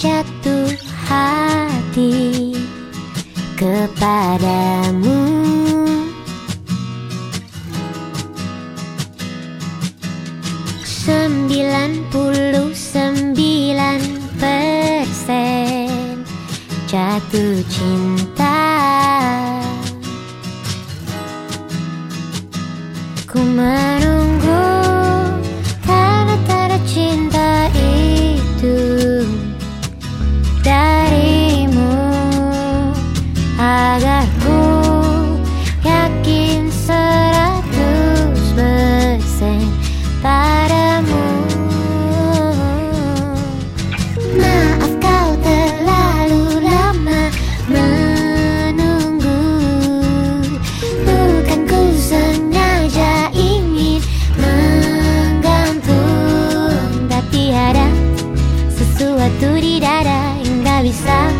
jatuh hati kepadamu. Sembilan puluh sembilan persen jatuh cinta. Ku menulis sesuatu di dada hingga bisa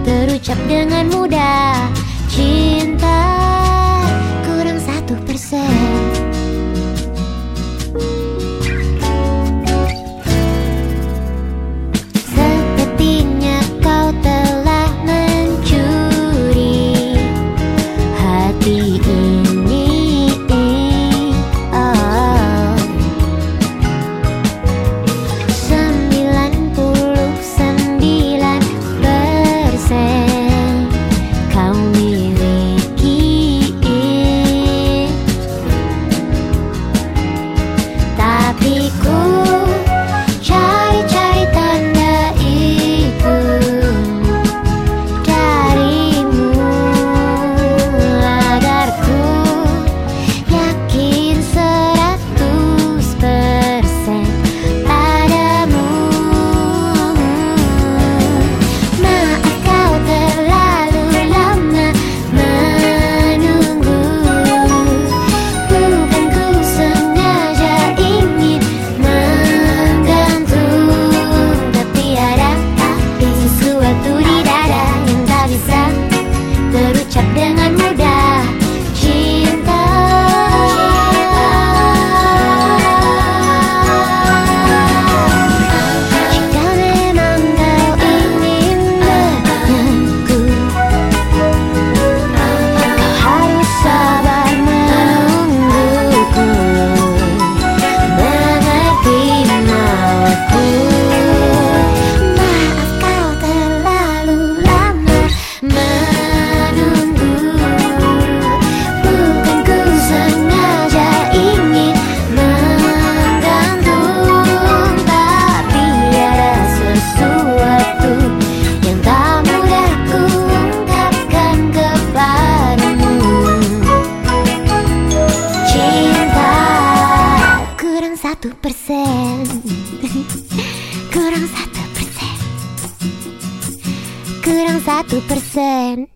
terucap dengan mudah. Cinta speranța tu persen